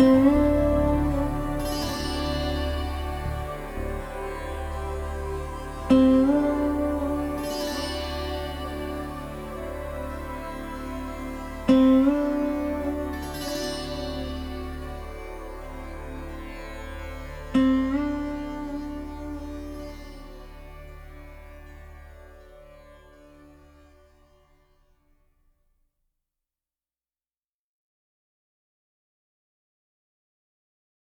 Oh, you.